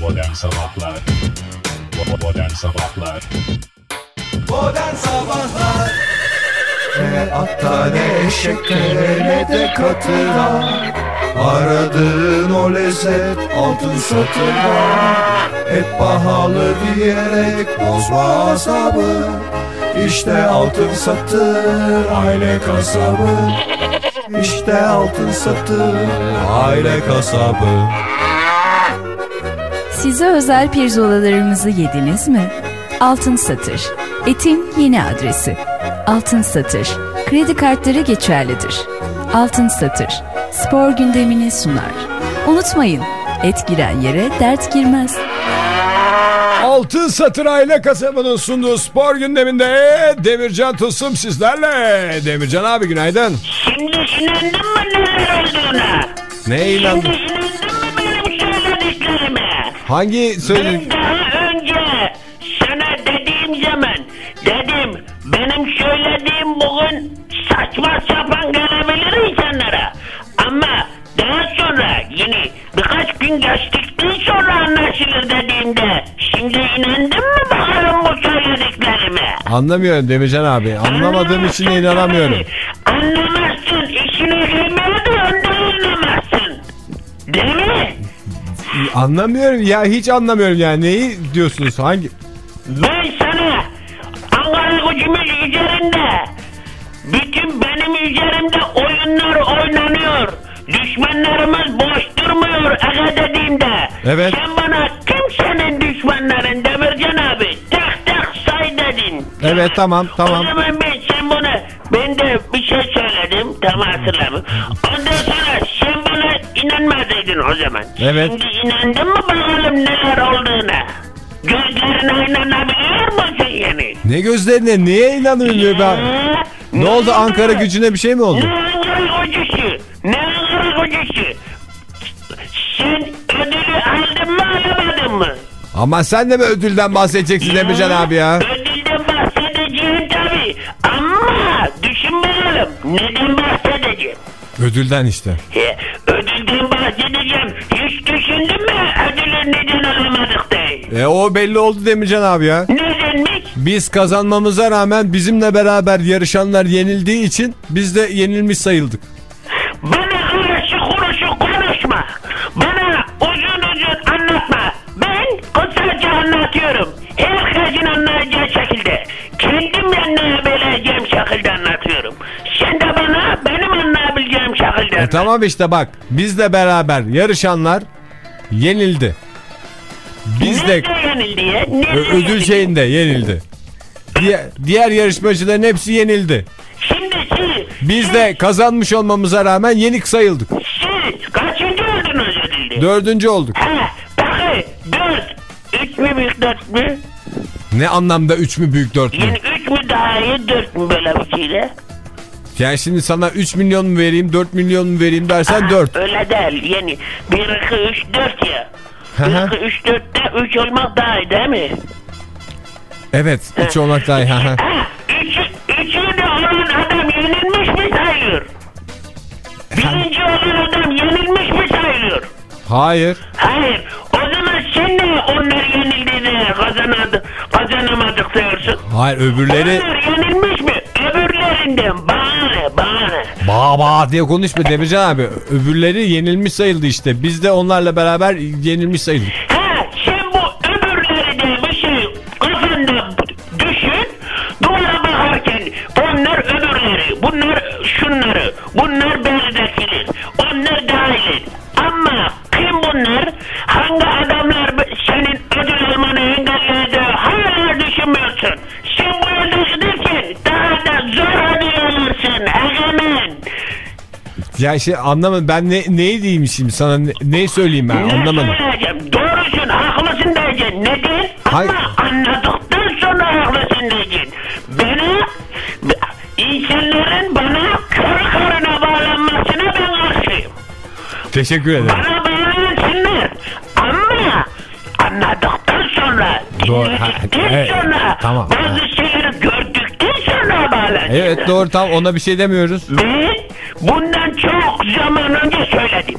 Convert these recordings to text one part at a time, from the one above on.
Modern Sabahlar. Modern Sabahlar. Modern Sabahlar. Ne atta ne eşeklere ne de katıra Aradığın o lezzet altın satırda Hep pahalı diyerek bozma asabı İşte altın satır aile kasabı. İşte altın satır aile kasabı Size özel pirzolalarımızı yediniz mi? Altın Satır. Etin yeni adresi. Altın Satır. Kredi kartları geçerlidir. Altın Satır. Spor gündemini sunar. Unutmayın, et giren yere dert girmez. Altın Satır Aile Kasabı'nın sunduğu spor gündeminde Demircan Tılsım sizlerle. Demircan abi günaydın. Şimdi inandın mı neler olduğuna? Ne inandın? Şimdi? Hangi söyledin? Ben daha önce sana dediğim zaman dedim benim söylediğim bugün saçma sapan gelebilir insanlara. Ama daha sonra yine birkaç gün geçtikten sonra anlaşılır dediğimde şimdi inandın mı bakalım bu söylediklerime? Anlamıyorum Demircan abi. Anlamadığım için de inanamıyorum. Anlamıyorum ya hiç anlamıyorum yani. Neyi diyorsunuz? Hangi? Ben sana Ankara gücümüz üzerinde bütün benim üzerimde oyunlar oynanıyor. Düşmanlarımız boş durmuyor aga dediğimde. Evet. Sen bana kim senin düşmanların Demircan abi? Tak tak say dedin. Evet tamam tamam. O zaman ben sen bunu ben de bir şey söyledim tam hatırlamıyorum. O zaman. Evet. Şimdi inandın mı bakalım neler olduğuna? Gözlerine inanabiliyor musun yani? Ne gözlerine niye inanmıyorum ben? Ha? Ne oldu Ankara gücüne bir şey mi oldu? Ne Ankara gücüsü? Ne Ankara gücüsü? Sen ödülü aldın mı alamadın mı? Ama sen de mi ödülden bahsedeceksin Demircan abi ya? Ödülden bahsedeceğim tabii. Ama düşün bakalım. Neden bahsedeceğim? Ödülden işte. He, E o belli oldu Demircan abi ya. Nedenmiş? Biz kazanmamıza rağmen bizimle beraber yarışanlar yenildiği için biz de yenilmiş sayıldık. Bana karşı kuruşu konuşma. Bana uzun uzun anlatma. Ben kısaca anlatıyorum. Herkesin anlayacağı şekilde. Kendim anlayabileceğim şekilde anlatıyorum. Sen de bana benim anlayabileceğim şekilde E anlat. tamam işte bak bizle beraber yarışanlar yenildi. Biz de yenildi ya? Ödül şeyinde yenildi. Diğer, diğer yarışmacıların hepsi yenildi. Şimdi siz, Biz de kazanmış olmamıza rağmen yenik sayıldık. siz kaçıncı oldunuz ödülde? Dördüncü olduk. Ha, bakın dört. Üç mü büyük dört mü? Ne anlamda üç mü büyük dört mü? Yani üç mü daha iyi dört mü böyle bir şeyle? Yani şimdi sana 3 milyon mu vereyim 4 milyon mu vereyim dersen 4. Öyle değil yani bir iki üç dört ya. Hı hı. Bir iki üç dörtte üç olmak daha iyi değil mi? Evet 3 olmak daha iyi. hı hı. Ha, üç, üçüncü olan adam yenilmiş mi sayılır? Birinci olan adam yenilmiş mi sayılır? Hayır. Hayır. O zaman sen de onlar yenildi de kazanadı, kazanamadık diyorsun. Hayır öbürleri Onlar yenilmiş mi? Öbürlerinden ne? Bağ bağ diye konuşma Demircan abi. Öbürleri yenilmiş sayıldı işte. Biz de onlarla beraber yenilmiş sayıldık. Ha sen bu öbürleri de bir şey kafanda düşün. Duvara bakarken bunlar öbürleri, bunlar şunları, bunlar belirdekiler, onlar dahil. Ama kim bunlar? Hangi adamlar senin ödül almanı engelledi? Hala düşünmüyorsun. Sen bu giderken daha da zor alırsın. Egemen. Ya şey anlamadım ben ne, neyi diyeyim şimdi sana ne, neyi söyleyeyim ben Ne anlamadım. söyleyeceğim? Doğrusun, haklısın diyeceksin. Neden? Hayır. Ama anladıktan sonra haklısın diyeceksin. Bana, insanların bana kör karına bağlanmasına ben karşıyım. Teşekkür ederim. Bana bağlansınlar. Ama anladıktan sonra, Doğru, ha, dinledikten evet, sonra, tamam, bazı ha. şeyleri gördükten bağlansınlar. Evet doğru tam ona bir şey demiyoruz. Ben bundan çok zaman önce söyledim.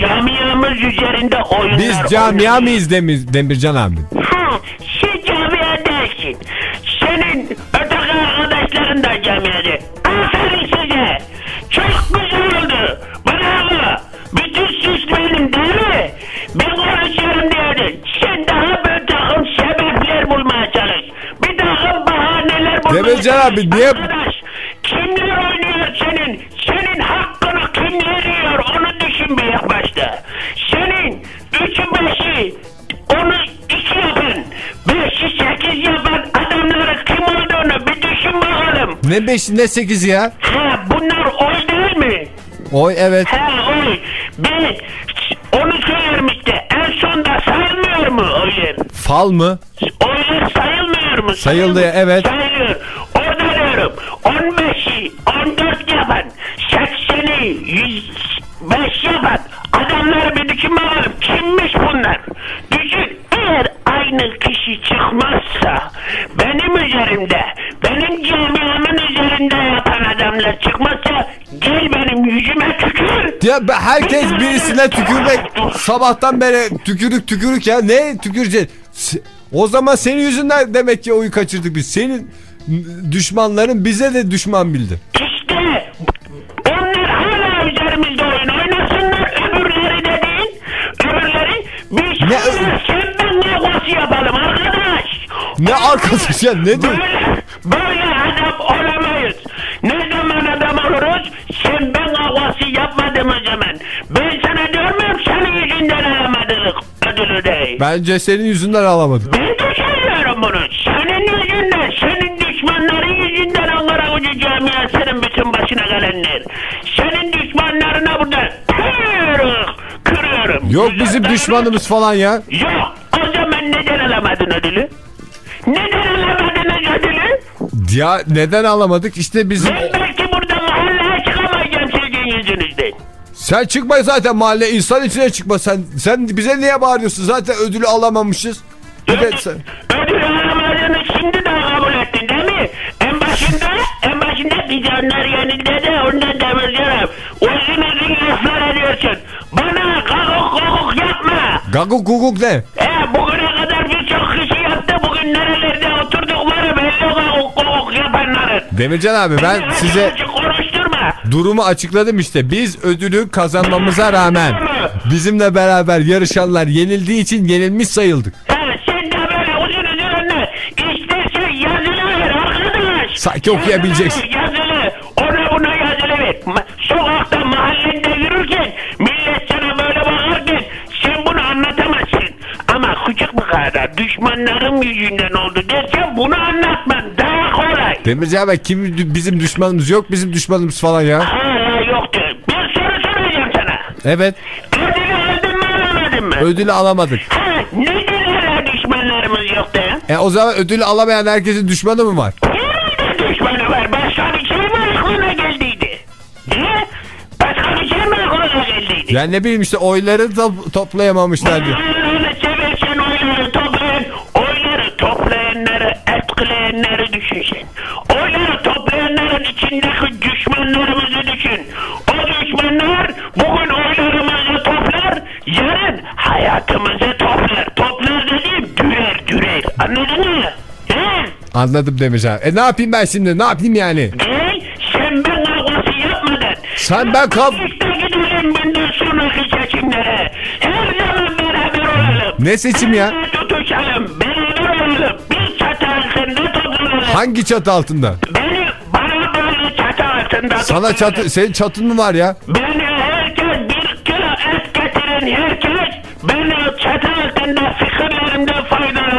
camiamız üzerinde oyunlar Biz camia mıyız Demir, Demircan abi? Ha, sen camiadasın. Senin öteki arkadaşların da camiada. Demircan çalış. abi, niye- Arkadaş kimler oynuyor senin? Senin hakkını kimler yiyor onu düşün bir ilk başta. Senin üçü beşi onu iki yapın. Beşi sekiz yapan adamları kim olduğunu bir düşün bakalım. Ne 5 ne 8 ya? Ha bunlar oy değil mi? Oy evet. Ha oy. Ben onu söylerim işte. En sonda sayılmıyor mu oylar? Fal mı? Oylar sayılmıyor mu? Sayıldı, Sayıl- evet. Sayılıyor. Orada diyorum 15'i 14 yapan 80'i 105 yapan adamları bir düşün bakalım. Kimmiş bunlar? Düşün eğer aynı kişi çıkmazsa benim üzerimde benim camiamın üzerinde yapan adamlar çıkmazsa gel benim yüzüme tükür. Ya herkes birisine tükürmek sabahtan beri tükürük tükürük ya ne tükürecek? O zaman senin yüzünden demek ki oyu kaçırdık biz. Senin düşmanların bize de düşman bildi. İşte onlar hala üzerimizde oyun oynasınlar öbürleri de değil. Öbürleri biz Ne- ne? senden kavgası yapalım arkadaş. Ne arkadaş ya ne diyor? Böyle, böyle adam olamayız. Ne zaman adam oluruz? Sen ben kavgası yapmadım o zaman. Ben Bence senin yüzünden alamadık. Ben de söylüyorum bunu. Senin yüzünden, senin düşmanların yüzünden Ankara Gücü Camiası'nın bütün başına gelenler. Senin düşmanlarına burada kırıyorum, kırıyorum. Yok Güzel bizim düşmanımız falan ya. Yok. O zaman neden alamadın ödülü? Neden alamadın ödülü? Ya neden alamadık? İşte bizim... Ben Sen çıkma zaten mahalle insan içine çıkma. Sen sen bize niye bağırıyorsun? Zaten ödülü alamamışız. Bir de sen... Ödül alamadığını şimdi daha kabul ettin değil mi? En başında, en başında vizyonlar yenildi de ondan demirciyorum. Uzun uzun laflar ediyorsun. Bana kakuk kakuk yapma. Gaguk guguk ne? E bugüne kadar birçok kişi yaptı. Bugün nerelerde oturdukları belli kakuk kakuk yapanların. Demircan abi ben size konuşturma. Durumu açıkladım işte. Biz ödülü kazanmamıza rağmen bizimle beraber yarışanlar yenildiği için yenilmiş sayıldık. Ha, sen de böyle uzun uzun anlat. İşte sen yazılı ver arkadaş. Sanki okuyabileceksin. Kadar düşmanlarım yüzünden oldu dersen bunu anlatman daha kolay. Demircan abi kim bizim düşmanımız yok bizim düşmanımız falan ya. Hala yoktu. Bir soru soracağım sana. Evet Ödülü aldın mı alamadın mı? ödülü alamadık. ha, neden hala düşmanlarımız yoktu? E o zaman ödülü alamayan herkesin düşmanı mı var? Herhalde düşmanı var. Başka bir şey mi aklına geldiydi? He? Başka bir şey mi aklına geldiydi? Yani ne bileyim işte oyları to- toplayamamışlar diyor. Anladım Demircan. E ne yapayım ben şimdi ne yapayım yani? Ee, sen ben kavgası yapmadan. Sen ben kav... Gidelim bundan sonraki seçimlere. Her zaman beraber olalım. Ne seçim ya? Beraber tutuşalım. Beraber olalım. Bir çatı altında toplanalım. Hangi çatı altında? Beni bana böyle çatı altında Sana toplanalım. çatı, senin çatın mı var ya? Beni herkes bir kilo et getirin herkes. Beni çatı altında fikirlerimden faydalanabilir.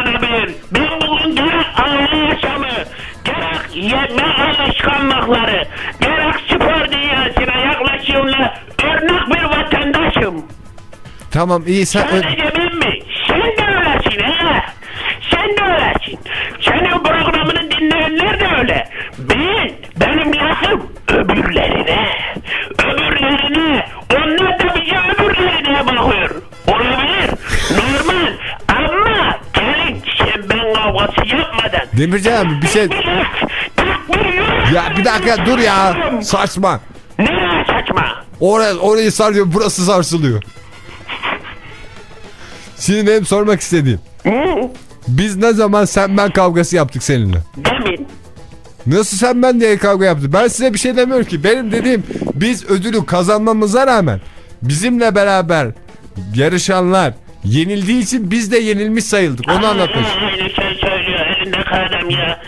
Alışkanlıkları, gerek spor dünyasına yaklaşımla örnek bir vatandaşım. Tamam iyi sen... Sadece ben mi? Sen de öylesin ha. Sen de öylesin. Senin programını dinleyenler de öyle. Ben, benim lafım öbürlerine. Öbürlerine. Onlar da bize öbürlerine bakıyor. Olabilir. Normal. Ama gelin sen ben kavgası yapmadan. Demircan abi bir şey... Ya bir dakika dur ya. Saçma. Ne saçma? Oraya, orayı sarıyor burası sarsılıyor. Şimdi benim sormak istediğim. Hı? Biz ne zaman sen ben kavgası yaptık seninle? Demin. Nasıl sen ben diye kavga yaptık? Ben size bir şey demiyorum ki. Benim dediğim biz ödülü kazanmamıza rağmen bizimle beraber yarışanlar yenildiği için biz de yenilmiş sayıldık. Onu anlatmak istiyorum. Aynı şey söylüyor elindeki adam ya.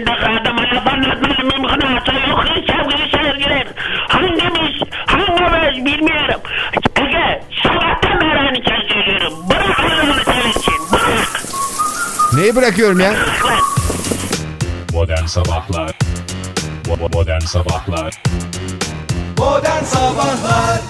Elindeki adama laf anlatmanın mümkünatı yok sevgili seyirciler. Hangimiz, hangimiz bilmiyorum. Ege sabahtan beri aynı şey söylüyorum. Bırak Allah'ını seversin bırak. Neyi bırakıyorum ya? Modern Sabahlar Modern Sabahlar Modern Sabahlar